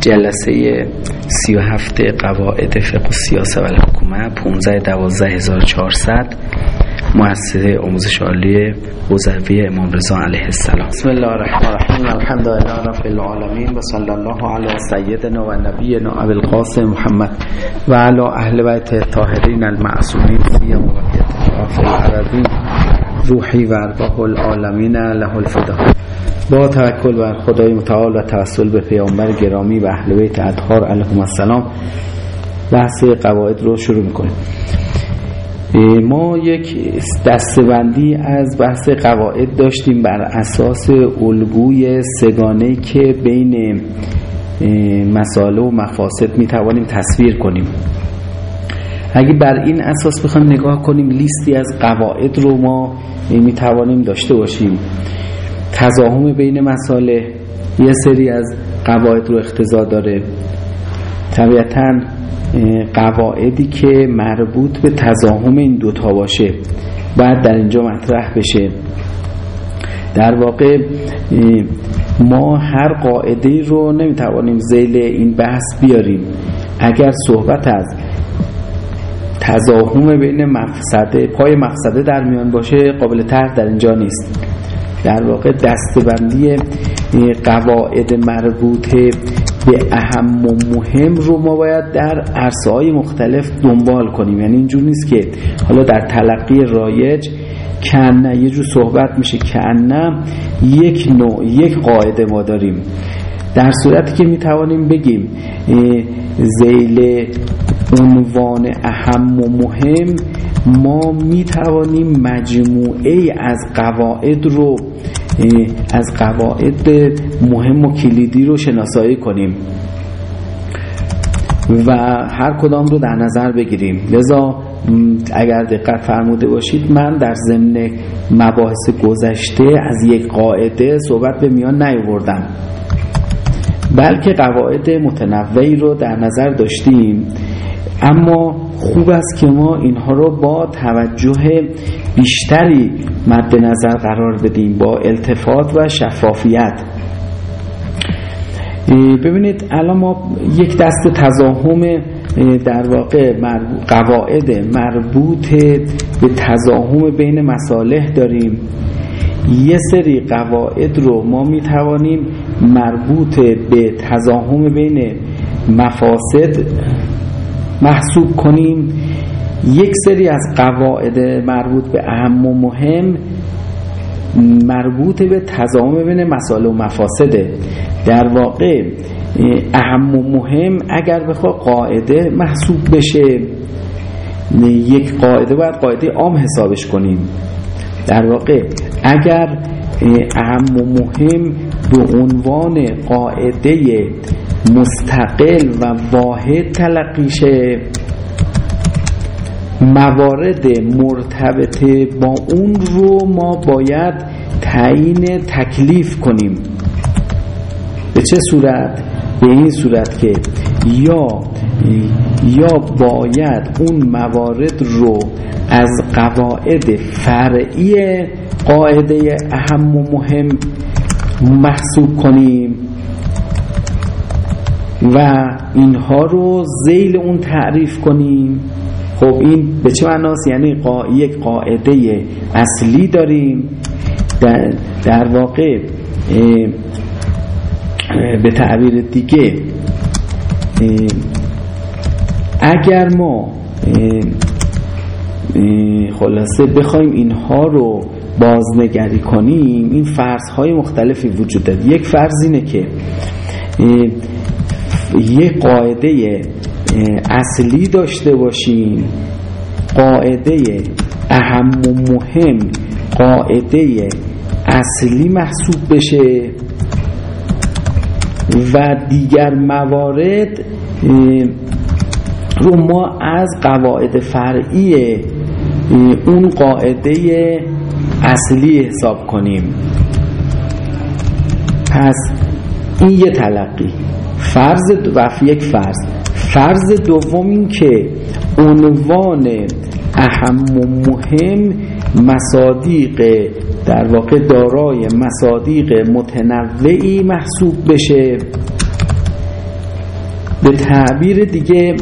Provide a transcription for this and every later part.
جلسه سی و هفته قواعد فقه و سیاسه و الحکومه 15 12 1400 مؤسسه آموزش عالی حوزوی امام رضا علیه السلام. بسم الله الرحمن الرحیم. الحمد لله رب العالمین و صلی الله علی سیدنا و نبینا ابو القاسم محمد و علی اهل بیت الطاهرین المعصومین سیما و العربین روحی و ارواح العالمین له الفدا با توکل بر خدای متعال و توسل به پیامبر گرامی و اهل بیت اطهار علیهم السلام بحث قواعد رو شروع می‌کنیم. ما یک دستبندی از بحث قواعد داشتیم بر اساس الگوی سگانه که بین مسائل و مفاسد می‌توانیم تصویر کنیم. اگه بر این اساس بخوایم نگاه کنیم لیستی از قواعد رو ما می‌توانیم داشته باشیم. تضاهم بین مسائل یه سری از قواعد رو اختزا داره. طبیعتا قواعدی که مربوط به تضاهم این دوتا باشه باید در اینجا مطرح بشه. در واقع ما هر قاعده رو نمی‌توانیم زیل این بحث بیاریم. اگر صحبت از تضاهم بین مقصده پای مقصده در میان باشه قابل طرح در اینجا نیست. در واقع دستبندی قواعد مربوطه به اهم و مهم رو ما باید در عرصه های مختلف دنبال کنیم. یعنی اینجور نیست که حالا در تلقی رایج کنه یه جور صحبت میشه کنه یک نوع یک قاعده ما داریم. در صورتی که می‌توانیم بگیم زیل عنوان اهم و مهم ما می‌توانیم مجموعه از قواعد رو از قواعد مهم و کلیدی رو شناسایی کنیم و هر کدام رو در نظر بگیریم. لذا اگر دقت فرموده باشید من در ضمن مباحث گذشته از یک قاعده صحبت به میان نیاوردم. بلکه قواعد متنوعی رو در نظر داشتیم. اما خوب است که ما اینها رو با توجه بیشتری مد نظر قرار بدیم با التفات و شفافیت. ببینید الان ما یک دست تضاهم در واقع قواعد مربوط به تضاهم بین مصالح داریم. یه سری قواعد رو ما می توانیم مربوط به تضاهم بین مفاسد محسوب کنیم. یک سری از قواعد مربوط به اهم و مهم مربوط به تضاهم بین مسائل و مفاسده. در واقع اهم و مهم اگر بخواه قاعده محسوب بشه. یک قاعده باید قاعده عام حسابش کنیم. در واقع اگر اهم و مهم به عنوان قاعده مستقل و واحد تلقیشه موارد مرتبط با اون رو ما باید تعیین تکلیف کنیم به چه صورت؟ به این صورت که یا یا باید اون موارد رو از قواعد فرعی قاعده اهم و مهم محسوب کنیم و اینها رو زیل اون تعریف کنیم. خب این به چه معناست؟ یعنی قا... یک قاعده اصلی داریم. در, در واقع به تعبیر دیگه اگر ما خلاصه بخوایم اینها رو بازنگری کنیم این فرض های مختلفی وجود دارد. یک فرض اینه که یک قاعده اصلی داشته باشیم. قاعده اهم و مهم قاعده اصلی محسوب بشه. و دیگر موارد رو ما از قواعد فرعی اون قاعده اصلی حساب کنیم. پس این یه تلقی. فرض و یک فرض. فرض دوم این که عنوان اهم و مهم مصادیق در واقع دارای مصادیق متنوعی محسوب بشه. به تعبیر دیگه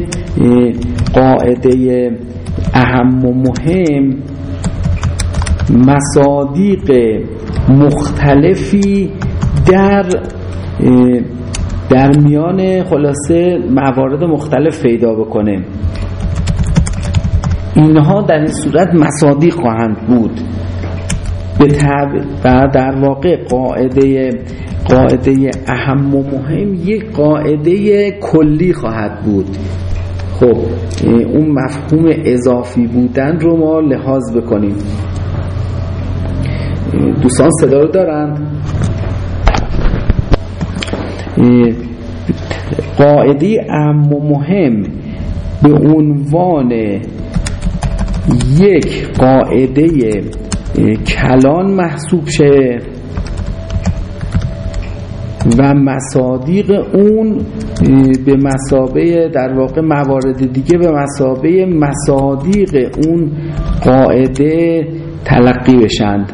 قاعده اهم و مهم مصادیق مختلفی در در میان خلاصه موارد مختلف پیدا بکنه. اینها در این صورت مصادیق خواهند بود. به و در واقع قاعده قاعده اهم و مهم یک قاعده کلی خواهد بود. خب اون مفهوم اضافی بودن رو ما لحاظ بکنیم. دوستان صدا رو دارند؟ قاعده اهم و مهم به عنوان یک قاعده کلان محسوب شه و مصادیق اون به مسابه در واقع موارد دیگه به مسابه مصادیق اون قاعده تلقی بشند.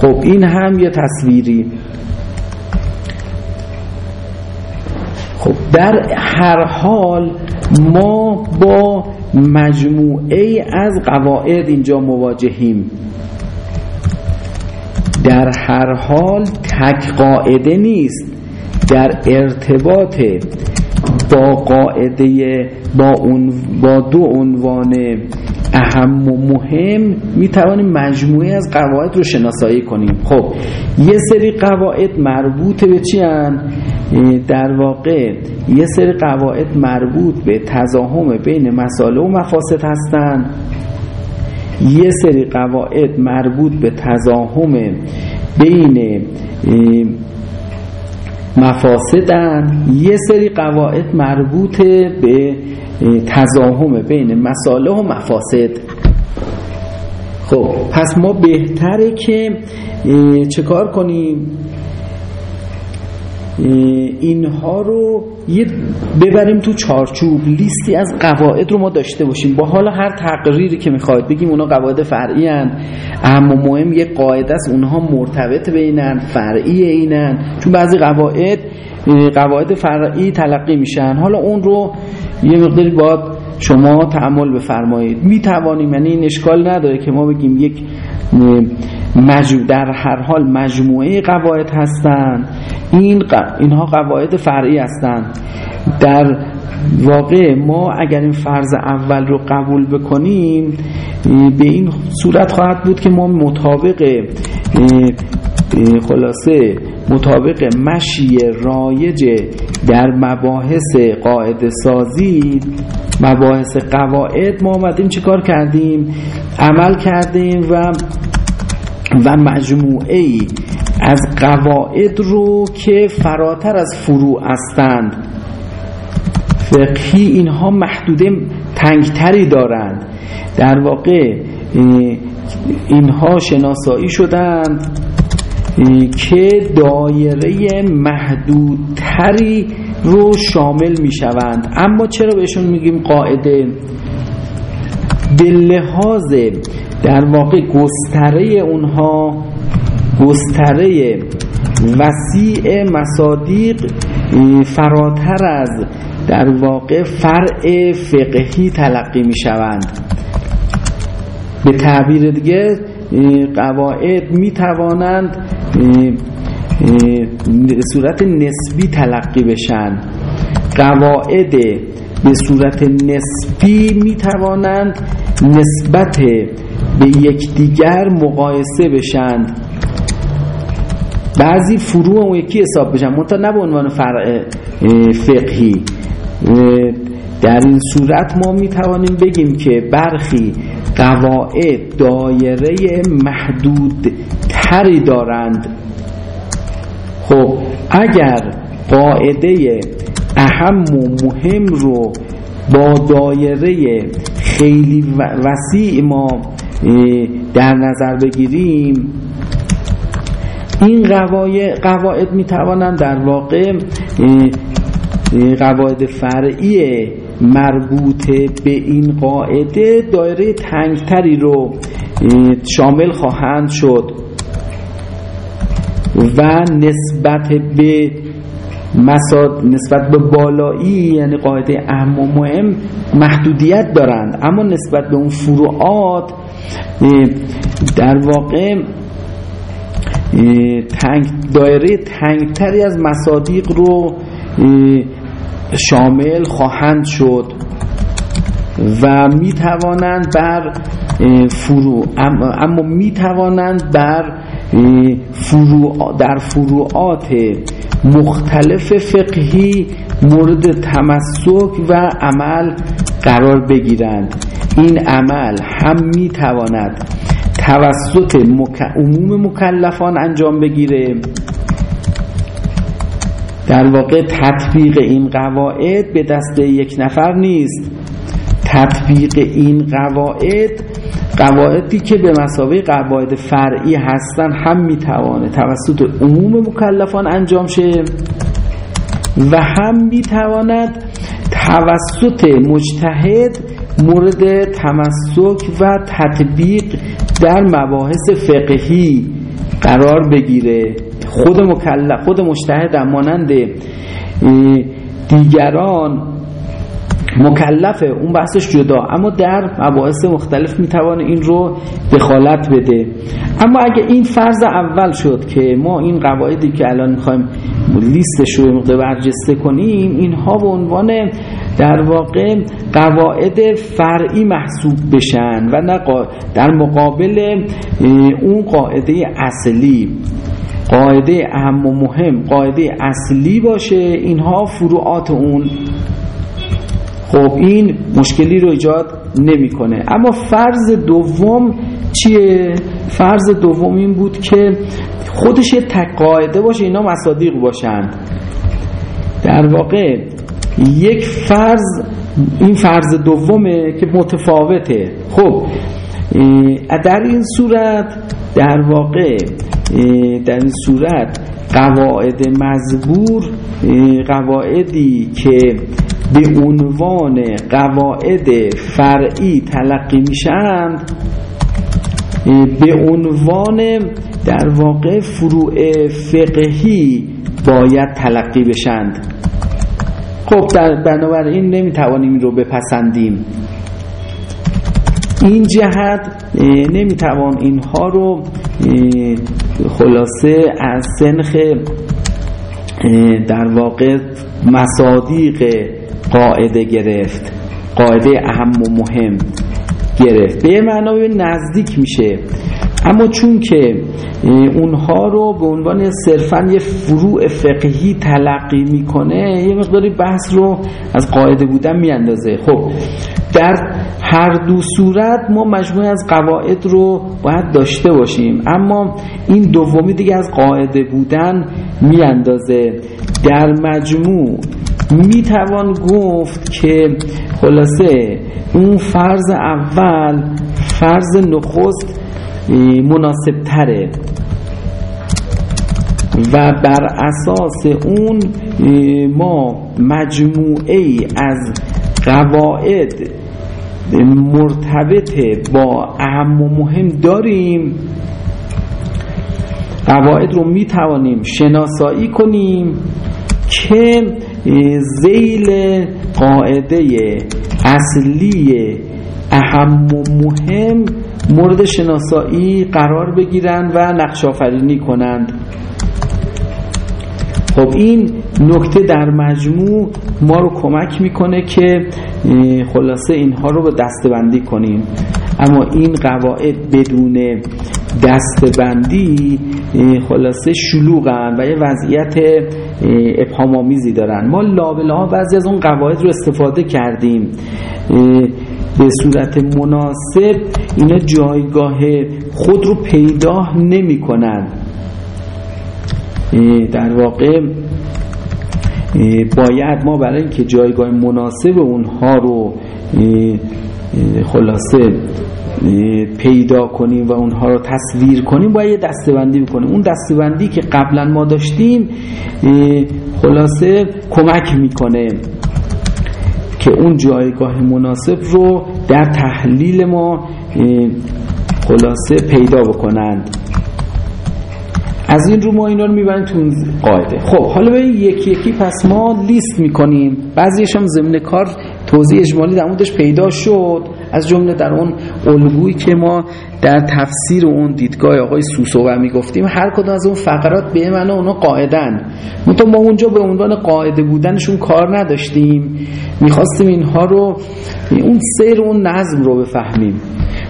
خب این هم یه تصویری. خب در هر حال ما با مجموعه از قواعد اینجا مواجهیم. در هر حال تک قاعده نیست. در ارتباط با قاعده با, اون با دو عنوان اهم و مهم می توانیم مجموعه از قواعد رو شناسایی کنیم. خب یه سری قواعد مربوط به چی هن؟ در واقع یه سری قواعد مربوط به تزاهم بین مساله و مفاسد هستند یه سری قواعد مربوط به تزاهم بین مفاسدن. یه سری قواعد مربوط به تزاهم بین مساله و مفاسد. خب پس ما بهتره که چه کار کنیم؟ اینها رو یه ببریم تو چارچوب. لیستی از قواعد رو ما داشته باشیم. با حالا هر تقریری که می‌خواید بگیم اونا قواعد فرعی هن. اما مهم یه قاعده است اونها مرتبط بینن فرعی اینن. چون بعضی قواعد قواعد فرعی تلقی میشن. حالا اون رو یه مقداری باید شما تعمل بفرمایید. می‌توانیم یعنی این اشکال نداره که ما بگیم یک مجموع در هر حال مجموعه قواعد هستند این اینها قواعد فرعی هستند در واقع ما اگر این فرض اول رو قبول بکنیم به این صورت خواهد بود که ما مطابق خلاصه مطابق مشی رایج در مباحث قاعده سازی مباحث قواعد ما آمدیم چیکار کردیم؟ عمل کردیم و و مجموعه ای از قواعد رو که فراتر از فروع هستند. فقهی اینها محدوده تنگتری دارند. در واقع اینها شناسایی شدند. که دایره محدودتری رو شامل می شوند اما چرا بهشون میگیم قاعده؟ به لحاظ در واقع گستره اونها گستره وسیع مصادیق فراتر از در واقع فرع فقهی تلقی می شوند به تعبیر دیگه قواعد می توانند صورت نسبی تلقی بشن. قواعد به صورت نسبی می توانند نسبت به یکدیگر مقایسه بشند بعضی فروع اون یکی حساب بشن. منتها نه به عنوان فرع فقهی. در این صورت ما می توانیم بگیم که برخی قواعد دایره محدود تری دارند. خب اگر قاعده اهم و مهم رو با دایره خیلی وسیع ما در نظر بگیریم این قواعد می توانند در واقع قواعد فرعی مربوط به این قاعده دایره تنگتری رو شامل خواهند شد. و نسبت به مساد نسبت به بالایی یعنی قاعده اهم و مهم محدودیت دارند. اما نسبت به اون فروعات در واقع تنگ دایره تنگتری از مصادیق رو شامل خواهند شد و می توانند بر فرو اما می توانند بر فرو در فروعات مختلف فقهی مورد تمسک و عمل قرار بگیرند. این عمل هم می تواند توسط عموم مکلفان انجام بگیره. در واقع تطبیق این قواعد به دست یک نفر نیست. تطبیق این قواعد قواعدی که به مسابقه قواعد فرعی هستن هم می‌توانه توسط عموم مکلفان انجام شه و هم می‌تواند توسط مجتهد مورد تمسک و تطبیق در مباحث فقهی قرار بگیره. خود مکلف خود مجتهد مانند دیگران مکلفه اون بحثش جدا. اما در مباحث مختلف می‌توانه این رو دخالت بده. اما اگه این فرض اول شد که ما این قواعدی که الان می‌خوایم لیستش رو مقدار برجسته کنیم اینها به عنوان در واقع قواعد فرعی محسوب بشن و نه در مقابل اون قاعده اصلی. قاعده اهم و مهم قاعده اصلی باشه اینها فروعات اون خب این مشکلی رو ایجاد نمی‌کنه. اما فرض دوم چیه؟ فرض دوم این بود که خودش یه تک قاعده باشه اینا مصادیق باشند در واقع یک فرض این فرض دومه که متفاوته. خب در این صورت در واقع در این صورت قواعد مزبور قواعدی که به عنوان قواعد فرعی تلقی میشند به عنوان در واقع فروع فقهی باید تلقی بشند. خب در بنابراین نمی‌توانیم این رو بپسندیم. این جهت نمی‌توان اینها رو خلاصه از سنخ در واقع مصادیق قاعده گرفت. قاعده اهم و مهم گرفت. به معنا نزدیک میشه. اما چون که اونها رو به عنوان صرفا یه فروع فقهی تلقی می‌کنه یه مقداری بحث رو از قاعده بودن میاندازه. خب در هر دو صورت ما مجموعه از قواعد رو باید داشته باشیم. اما این دومی دیگه از قاعده بودن میاندازه. در مجموع می‌توان گفت که خلاصه اون فرض اول فرض نخست مناسب تره و بر اساس اون ما مجموعه ای از قواعد مرتبط با اهم و مهم داریم. قواعد رو می توانیم شناسایی کنیم که زیل قاعده اصلی اهم و مهم مورد شناسایی قرار بگیرند و نقش آفرینی کنند. خب این نکته در مجموع ما رو کمک می‌کنه که خلاصه اینها رو به دستبندی کنیم. اما این قواعد بدون دستبندی خلاصه شلوغن و یه وضعیت ابهامامیزی دارن. ما لابلا بعضی از اون قواعد رو استفاده کردیم. به صورت مناسب اینا جایگاه خود رو پیدا نمی کنند در واقع باید ما برای اینکه جایگاه مناسب اونها رو خلاصه پیدا کنیم و اونها رو تصویر کنیم باید یه دستبندی بکنیم. اون دستبندی که قبلا ما داشتیم خلاصه کمک می‌کنه که اون جایگاه مناسب رو در تحلیل ما خلاصه پیدا بکنند. از این رو ما اینا رو می‌بریم تو قاعده. خب حالا به یکی یکی پس ما لیست می‌کنیم. بعضیش هم ضمن کار توضیح اجمالی در پیدا شد. از جمله در اون الگویی که ما در تفسیر اون دیدگاه آقای سوسو می‌گفتیم هر کدوم از اون فقرات به من اونا قاعدن. منتها ما اونجا به عنوان قاعده بودنشون کار نداشتیم. می‌خواستیم اینها رو اون سیر اون نظم رو بفهمیم.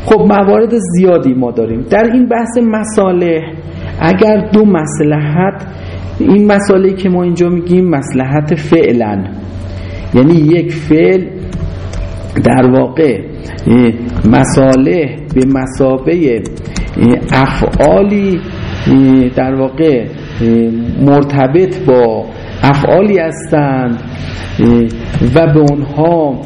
خب موارد زیادی ما داریم. در این بحث مساله اگر دو مسلحت این مسئله که ما اینجا میگیم مسلحت فعلا. یعنی یک فعل در واقع مساله به مسابه افعالی در واقع مرتبط با افعالی هستند و به اونها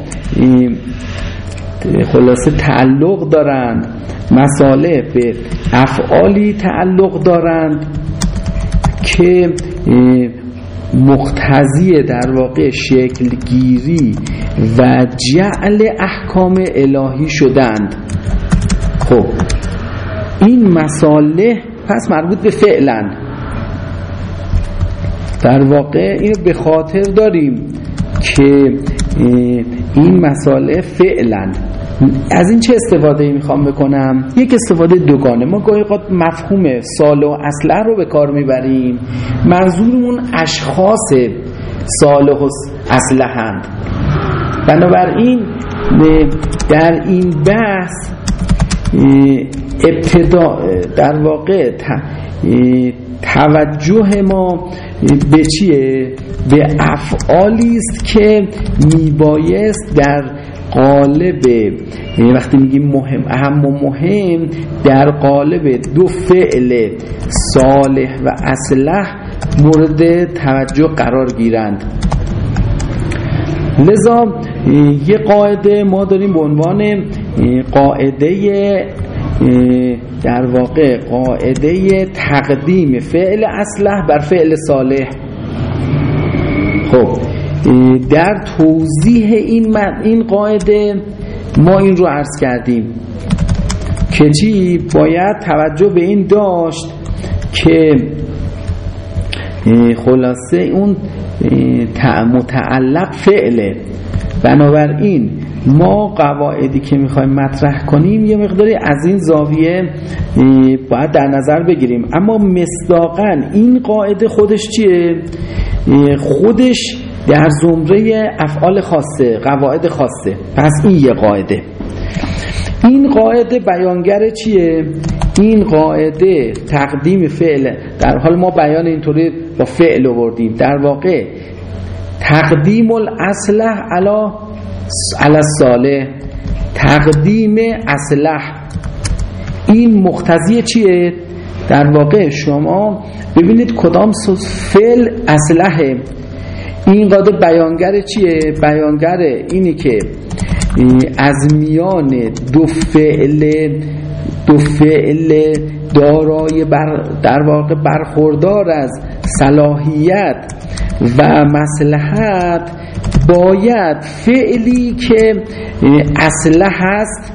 خلاصه تعلق دارند مساله به افعالی تعلق دارند که مقتضی در واقع شکلگیری و جعل احکام الهی شدند. خب این مساله پس مربوط به فعلا در واقع اینو به خاطر داریم که این مساله فعلا از این چه استفاده می‌خوام بکنم؟ یک استفاده دوگانه. ما گاهی مفهوم سال و اصله رو به کار می‌بریم. منظورمون اشخاص صالح و هند. بنابراین در این بحث ابتدا در واقع توجه ما به چیه؟ به افعالی است که میبایست در قالب. یعنی وقتی میگیم مهم اهم و مهم در قالب دو فعل صالح و اصلح مورد توجه قرار گیرند. لذا یه قاعده ما داریم به عنوان قاعده در واقع قاعده تقدیم فعل اصلح بر فعل صالح. خب در توضیح این, این قاعده ما این رو عرض کردیم که چی؟ باید توجه به این داشت که خلاصه اون متعلق فعله. بنابراین ما قواعدی که می‌خوایم مطرح کنیم یه مقداری از این زاویه باید در نظر بگیریم. اما مصداقا این قاعده خودش چیه؟ خودش در زمره افعال خاصه قواعد خاصه پس این یه قاعده. این قاعده بیانگر چیه؟ این قاعده تقدیم فعل در حال ما بیان اینطوری با فعل آوردیم. در واقع تقدیم الاصلح علا علا صالح تقدیم اصلح. این مختزی چیه؟ در واقع شما ببینید کدام فعل اصلحه. این قاعده بیانگر چیه؟ بیانگر اینی که از میان دو فعل دو فعل دارای بر در واقع برخوردار از صلاحیت و مسلحت باید فعلی که اصله هست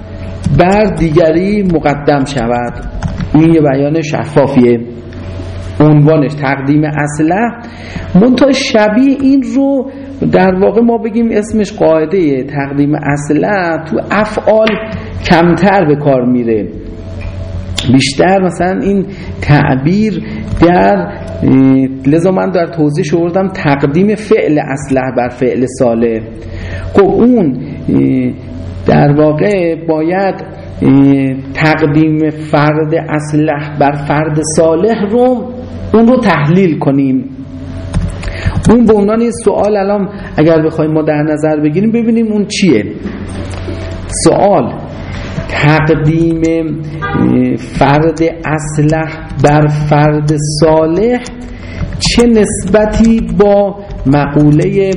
بر دیگری مقدم شود این یه بیان شفافیه عنوانش تقدیم اصله منتها شبیه این رو در واقع ما بگیم اسمش قاعده تقدیم اصله تو افعال کمتر به کار میره. بیشتر مثلا این تعبیر در لذا من در توضیح شوردم تقدیم فعل اصله بر فعل ساله. خب اون در واقع باید تقدیم فرد اصلح بر فرد صالح رو اون رو تحلیل کنیم. اون به عنوان سوال الان اگر بخوایم ما در نظر بگیریم ببینیم اون چیه. سوال تقدیم فرد اصلح بر فرد صالح چه نسبتی با مقوله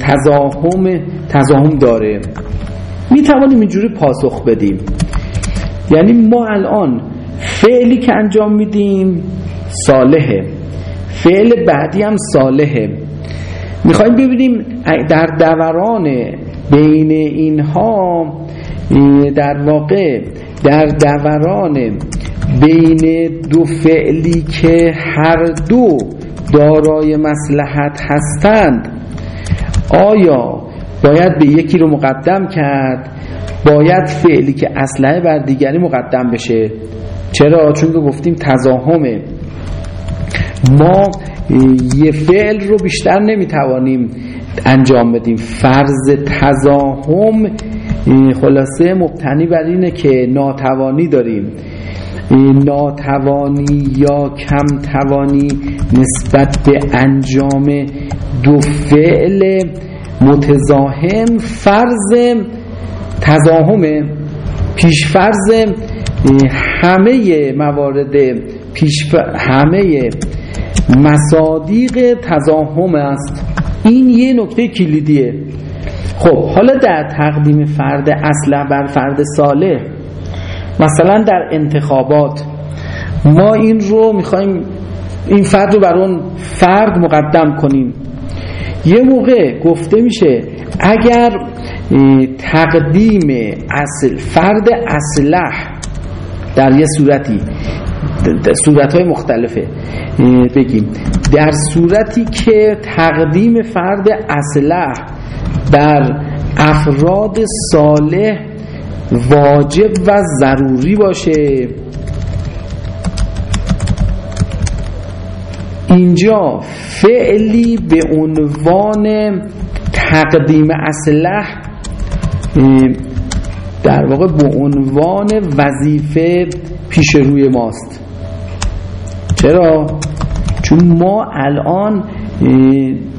تزاهم تزاهم داره؟ می توانیم اینجوری پاسخ بدیم. یعنی ما الان فعلی که انجام میدیم صالحه فعل بعدی هم صالحه می‌خوایم ببینیم در دوران بین اینها در واقع در دوران بین دو فعلی که هر دو دارای مسلحت هستند آیا باید به یکی رو مقدم کرد؟ باید فعلی که اسلحه بر دیگری مقدم بشه؟ چرا؟ چون که گفتیم تزاهمه ما یه فعل رو بیشتر نمی‌توانیم انجام بدیم. فرض تزاهم خلاصه مبتنی بر اینه که ناتوانی داریم. ناتوانی یا کم توانی نسبت به انجام دو فعل متزاهم فرض تزاهم پیش فرض همه موارد پیش همه مصادیق تزاهم است. این یه نکته کلیدیه. خب حالا در تقدیم فرد اصله بر فرد صالح مثلا در انتخابات ما این رو می‌خوایم این فرد رو بر اون فرد مقدم کنیم. یه موقع گفته میشه اگر تقدیم اصل فرد اصلح در یه صورتی صورت های مختلفه. بگیم. در صورتی که تقدیم فرد اصلح در افراد صالح واجب و ضروری باشه. اینجا فعلی به عنوان تقدیم اصلح در واقع به عنوان وظیفه پیش روی ماست. چرا؟ چون ما الان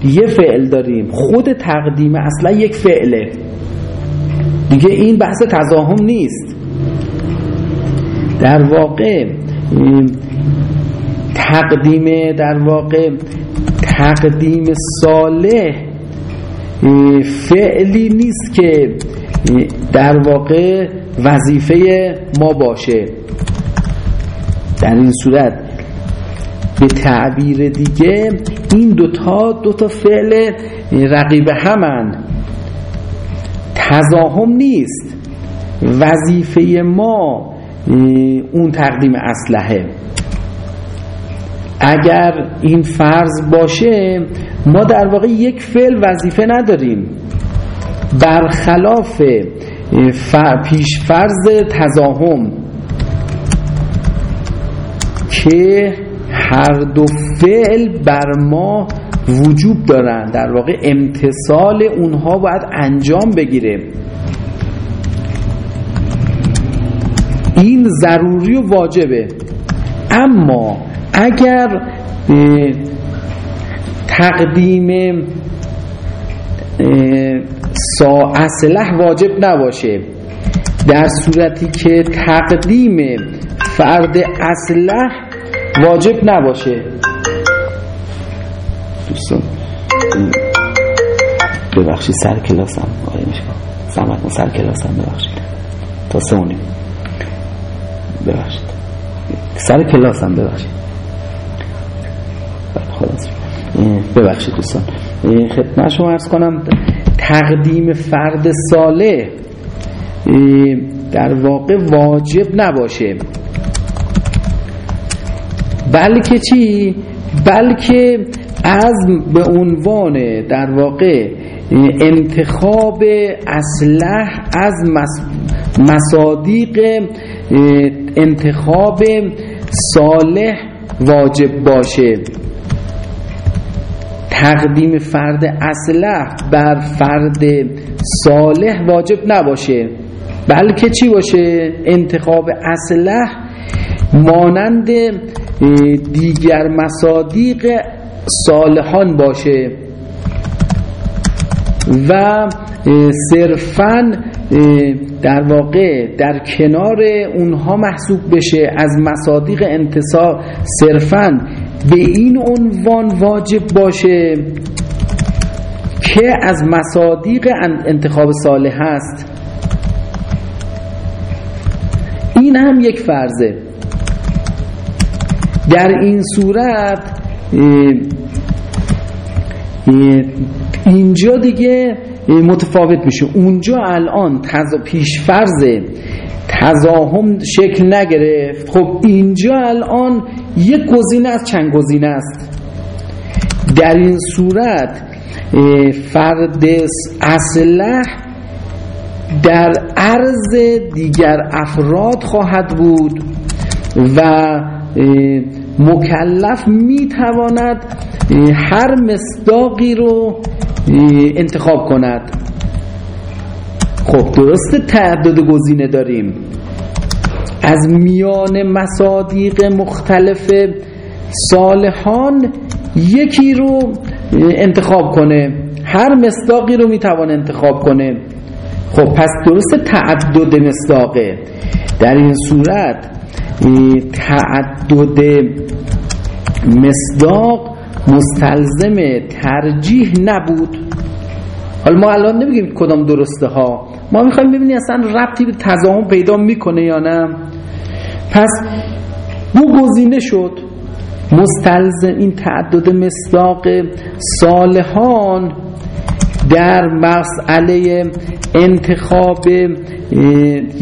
یه فعل داریم. خود تقدیم اصلا یک فعله. دیگه این بحث تزاهم نیست. در واقع تقدیم در واقع تقدیم صالح فعلی نیست که در واقع وظیفه ما باشه. در این صورت به تعبیر دیگه این دوتا دوتا فعل رقیب همن تزاهم نیست. وظیفه ما اون تقدیم اسلحه. اگر این فرض باشه ما در واقع یک فعل وظیفه نداریم. برخلاف پیش فرض تزاهم که هر دو فعل بر ما وجوب دارن در واقع امتصال اونها باید انجام بگیره. این ضروری و واجبه. اما اگر تقدیم سا اصلح واجب نباشه. در صورتی که تقدیم فرد اصلح واجب نباشه. دوستان ببخشید سر کلاسم آره میشه. زحمت سر کلاسم ببخشید. تا سه ببخشید. سر کلاسم ببخشید. خلاص ببخشید دوستان. خدمت شما ارز کنم. تقدیم فرد ساله در واقع واجب نباشه بلکه چی؟ بلکه از به عنوان در واقع انتخاب اسلح از مصادیق انتخاب صالح واجب باشه تقدیم فرد اسلح بر فرد صالح واجب نباشه. بلکه چی باشه؟ انتخاب اسلح مانند دیگر مصادیق صالحان باشه. و صرفا در واقع در کنار اونها محسوب بشه. از مصادیق انتصاب صرفا به این عنوان واجب باشه که از مصادیق انتخاب صالح هست. این هم یک فرضه. در این صورت اینجا دیگه متفاوت میشه. اونجا الان پیش فرض تزاهم شکل نگرفت. خب اینجا الان یک گزینه از چند گزینه است. در این صورت فرد اصلح در عرض دیگر افراد خواهد بود و مکلف می‌تواند هر مصداقی رو انتخاب کند. خب درست تعدد گزینه داریم. از میان مصادیق مختلف صالحان یکی رو انتخاب کنه. هر مصداقی رو می‌توان انتخاب کنه. خب پس درست تعدد مصداقه. در این صورت تعدد مصداق مستلزم ترجیح نبود. حالا ما الان نمیگیم کدام درسته ها. ما می‌خوایم ببینیم اصلا ربطی به تضاهم پیدا می‌کنه یا نه. پس دو گزینه شد. مستلزم این تعدد مصداق صالحان در مسئله انتخاب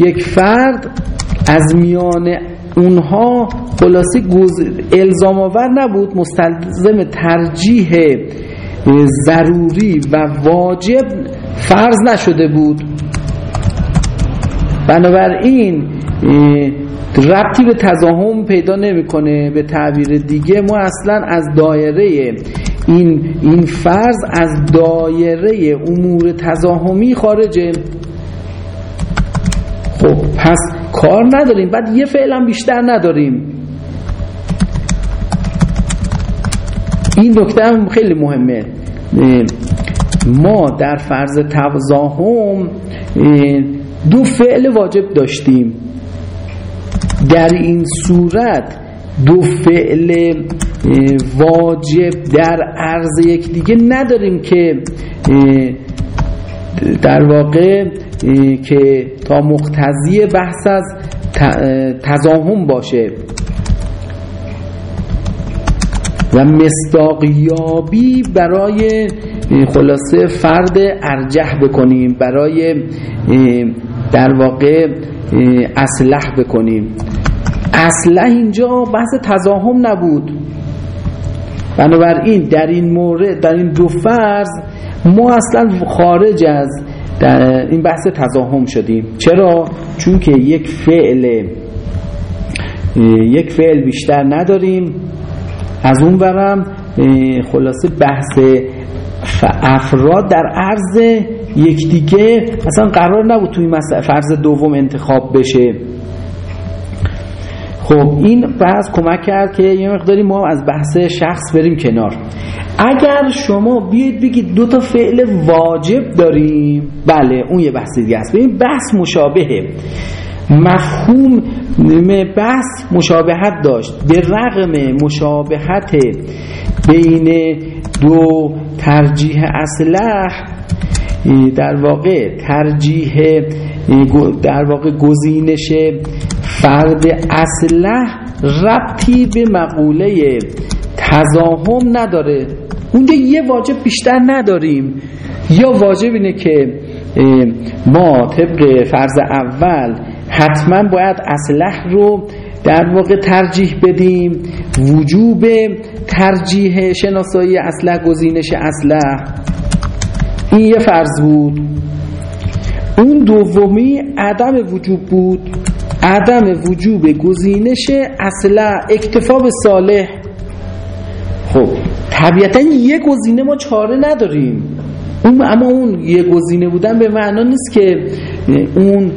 یک فرد از میان اونها خلاصه الزام آور نبود. مستلزم ترجیح ضروری و واجب فرض نشده بود. بنابراین ربطی به تزاهم پیدا نمی‌کنه به تعبیر دیگه ما اصلا از دایره این این فرض از دایره امور تزاهمی خارجه. خب پس کار نداریم. بعد یه فعلا بیشتر نداریم. این نکته هم خیلی مهمه. ما در فرض تزاهم دو فعل واجب داشتیم. در این صورت دو فعل واجب در عرض یک دیگه نداریم که در واقع که تا مقتضی بحث از تزاهم باشه. و مصداقیابی برای خلاصه فرد ارجح بکنیم برای در واقع اصلح بکنیم. اصلح اینجا بحث تزاهم نبود. بنابراین در این مورد در این دو فرض ما اصلا خارج از این بحث تزاهم شدیم. چرا؟ چون که یک فعل یک فعل بیشتر نداریم. از اون برم خلاصه بحث افراد در عرض یکدیگه اصلا قرار نبود توی فرض دوم انتخاب بشه. خب این بحث کمک کرد که یه مقداری ما از بحث شخص بریم کنار. اگر شما بیاید بگید دو تا فعل واجب داریم بله اون یه بحث دیگه است. ببین بحث مشابهه. مفهوم بحث مشابهت داشت. به رغم مشابهت بین دو ترجیح اصلح در واقع ترجیح در واقع گزینش فرد اصلح ربطی به مقوله تزاهم نداره. اونجا یه واجب بیشتر نداریم. یا واجب اینه که ما طبق فرض اول حتما باید اصلح رو در واقع ترجیح بدیم. وجوب ترجیح شناسایی اصلح گزینش اصلح این یه فرض بود. اون دومی عدم وجوب بود. عدم وجوب گزینش اصلا اکتفا به صالح. خب طبیعتا یه گزینه ما چاره نداریم. اون اما اون یه گزینه بودن به معنا نیست که اون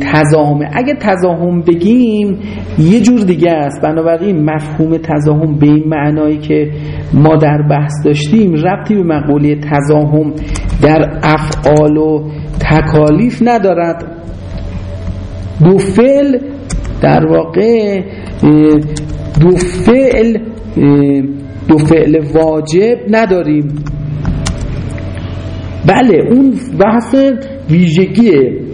تزاهمه اگه تزاهم بگیم یه جور دیگه است. بنابراین مفهوم تزاهم به این معنایی که ما در بحث داشتیم ربطی به مقوله تزاهم در افعال و تکالیف ندارد. دو فعل در واقع دو فعل دو فعل واجب نداریم. بله اون بحث ویژگیه.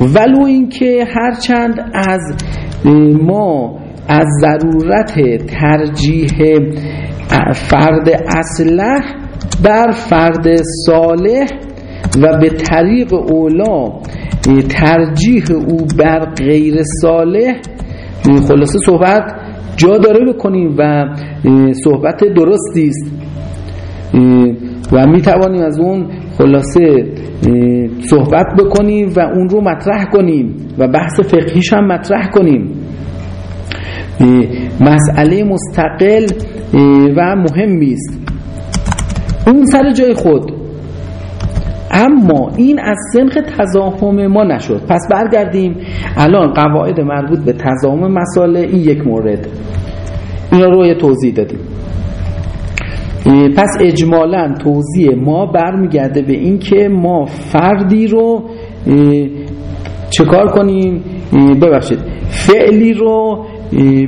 ولو اینکه هرچند از ما از ضرورت ترجیح فرد اصلح بر فرد صالح و به طریق اولا ترجیح او بر غیر صالح خلاصه صحبت جا داره بکنیم و صحبت درستی است. و می توانیم از اون خلاصه صحبت بکنیم و اون رو مطرح کنیم و بحث فقهیش هم مطرح کنیم مسئله مستقل و مهمی است. اون سر جای خود. اما این از سنخ تزاهم ما نشد. پس برگردیم. الان قواعد مربوط به تزاهم مسائل این یک مورد. اینا رو توضیح دادیم. پس اجمالا توضیح ما برمیگرده به این که ما فردی رو چه کار کنیم؟ ببخشید. فعلی رو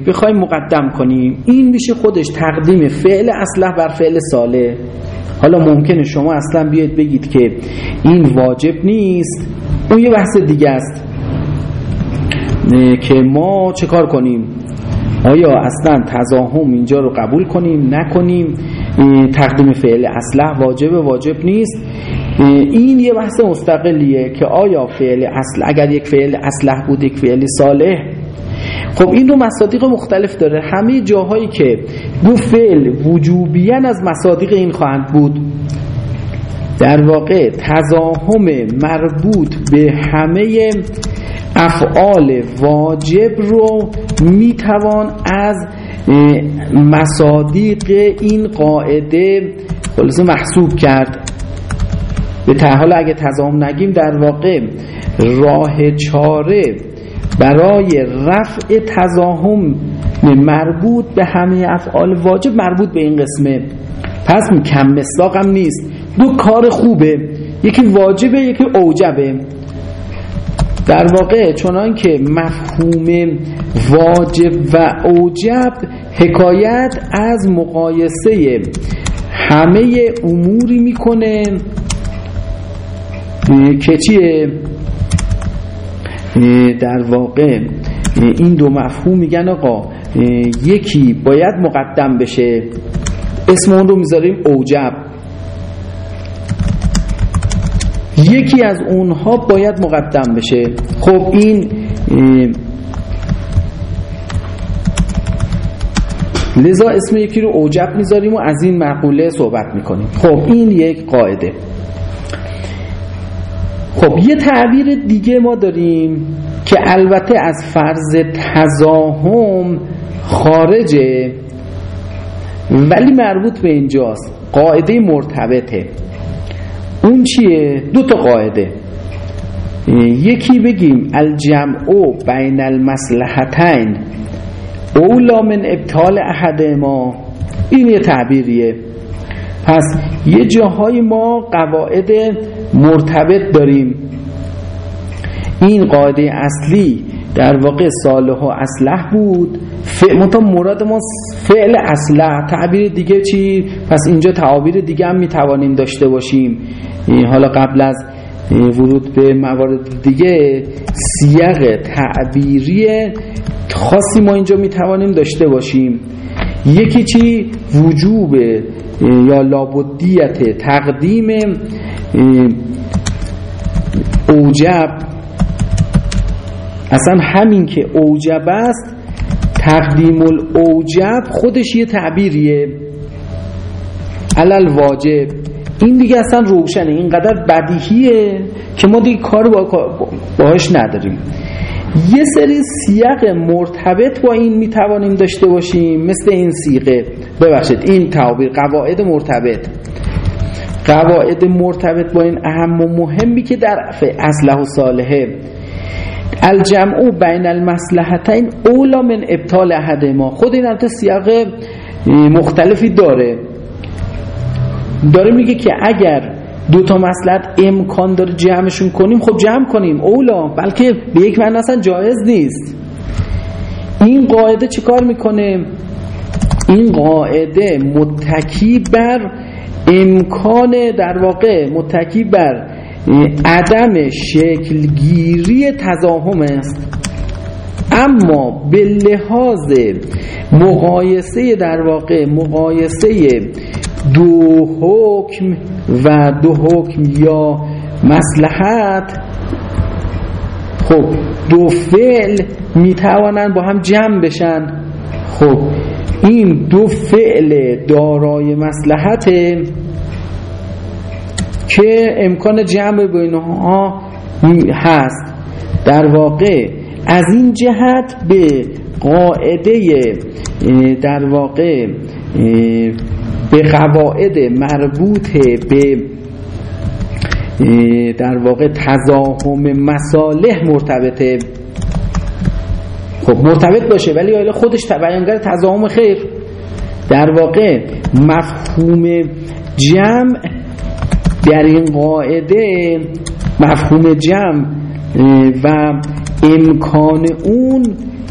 بخوایم مقدم کنیم. این میشه خودش تقدیم فعل اصلح بر فعل ساله حالا ممکنه شما اصلا بیاید بگید که این واجب نیست. اون یه بحث دیگه است. که ما چه کار کنیم؟ آیا اصلا تزاهم اینجا رو قبول کنیم؟ نکنیم؟ تقدیم فعل اصلح واجب واجب نیست. این یه بحث مستقلیه که آیا فعل اصل اگر یک فعل اصلح بود یک فعل صالح خب این رو مصادیق مختلف داره. همه جاهایی که دو فعل وجوبیان از مصادیق این خواهند بود در واقع تزاهم مربوط به همه افعال واجب رو می‌توان از مصادیق این قاعده خلاصه محسوب کرد. به تحال اگه تزاهم نگیم در واقع راه چاره برای رفع تزاهم مربوط به همه افعال واجب مربوط به این قسمه. پس کم مصداق هم نیست. دو کار خوبه. یکی واجبه یکی اوجبه. در واقع چنان که مفهوم واجب و اوجب حکایت از مقایسه همه اموری می‌کنه. که چیه؟ در واقع این دو مفهوم میگن آقا یکی باید مقدم بشه. اسم اون رو می‌ذاریم اوجب. یکی از اونها باید مقدم بشه. خب این لذا اسم یکی رو اوجب می‌ذاریم و از این مقوله صحبت می‌کنیم. خب این یک قاعده. خب یه تعبیر دیگه ما داریم که البته از فرض تزاهم خارجه ولی مربوط به اینجاست. قاعده مرتبطه. اون چیه؟ دو تا قاعده. یکی بگیم الجمع بین المصلحتین اولا من ابطال احد ما. این یه تعبیریه. پس یه جاهای ما قواعد مرتبط داریم. این قاعده اصلی در واقع صالح و اصلح بود. منطقه مراد ما فعل اصلح تعبیر دیگه چی؟ پس اینجا تعابیر دیگه هم می‌توانیم داشته باشیم. حالا قبل از ورود به موارد دیگه سیاق تعبیری خاصی ما اینجا می‌توانیم داشته باشیم. یکی چی؟ وجوب یا لابدیت تقدیم اوجب. اصلا همین که اوجب است تقدیم الاوجب خودش یه تعبیریه. علل واجب. این دیگه اصلا روشنه اینقدر بدیهیه که ما دیگه کار با باهاش نداریم. یه سری سیاق مرتبط با این می‌توانیم داشته باشیم مثل این سیغه. ببخشید این تعابیر قواعد مرتبط. قواعد مرتبط با این اهم و مهمی که در اصله و صالحه. الجمع بین المصلحتین اولا من ابطال احد ما. خود این البته سیاق مختلفی داره. داره میگه که اگر دو تا مسلحت امکان داره جمعشون کنیم خب جمع کنیم. اولا بلکه به یک معنی اصلا جایز نیست. این قاعده چیکار می‌کنه؟ این قاعده متکی بر امکان در واقع متکی بر عدم شکلگیری تزاهم است. اما به لحاظ مقایسه در واقع مقایسه دو حکم و دو حکم یا مسلحت خب دو فعل می‌توانند با هم جمع بشن. خب این دو فعل دارای مسلحت که امکان جمع بینها هست. در واقع از این جهت به قاعده در واقع به قواعد مربوط به در واقع تزاهم مصالح مرتبطه. خب مرتبط باشه ولی آیا خودش بیانگر تزاهم خیر. در واقع مفهوم جمع در این قاعده مفهوم جمع و امکان اون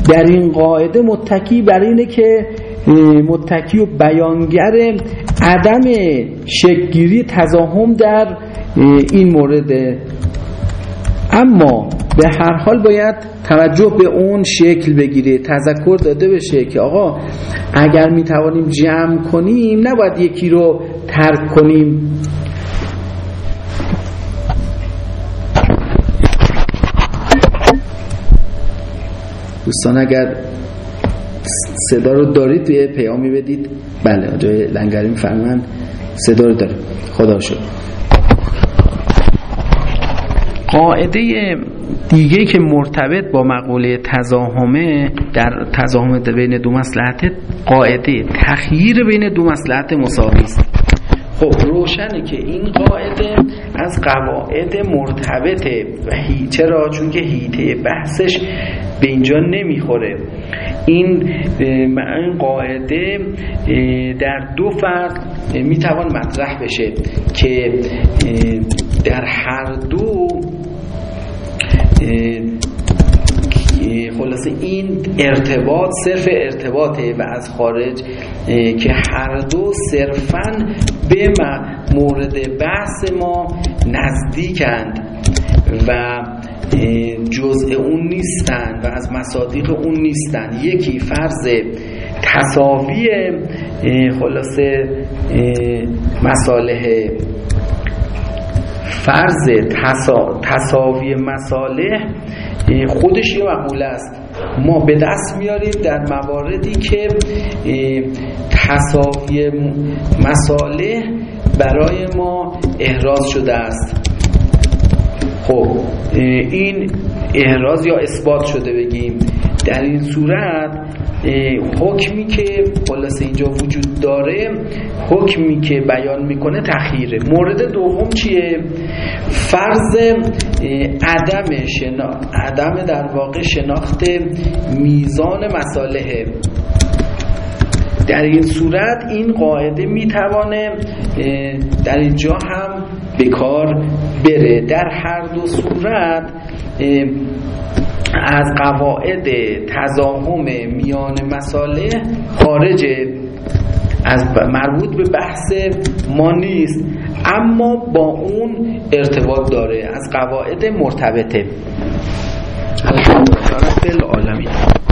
در این قاعده متکی بر اینه که متکی و بیانگر عدم شکگیری تزاهم در این مورد. اما به هر حال باید توجه به اون شکل بگیره تذکر داده بشه که آقا اگر می توانیم جمع کنیم نباید یکی رو ترک کنیم. دوستان اگر صدا رو دارید یه پیامی بدید. بله جای لنگری میفرمند صدا رو دارید. خدا شد قاعده دیگه که مرتبط با مقوله تزاهمه در تزاهم بین دو مسلحت قاعده تخییر بین دو مسلحت مساوی است. خب روشنه که این قاعده از قواعد مرتبطه. و چرا؟ چون که هیته بحثش به اینجا نمی‌خوره. این این قاعده در دو فرد می‌توان مطرح بشه که در هر دو خلاصه این ارتباط صرف ارتباطه و از خارج که هر دو صرفا به مورد بحث ما نزدیکند و جزء اون نیستن و از مصادیق اون نیستن یکی فرض تصاوی خلاصه مصالح فرض تصاوی مصالح خودش یه مقوله است. ما به دست میاریم در مواردی که تصاوی مصالح برای ما احراز شده است. خب این احراز یا اثبات شده بگیم. در این صورت حکمی که خلاصه اینجا وجود داره حکمی که بیان می‌کنه تخییره مورد دوم چیه؟ فرض عدم شنا... عدم در واقع شناخت میزان مساله در این صورت این قاعده می‌توانه در اینجا هم به کار بره. در هر دو صورت از قواعد تزاهم میان مساله خارجه از مربوط به بحث ما نیست اما با اون ارتباط داره از قواعد مرتبطه. الحمدلله. رب العالمین.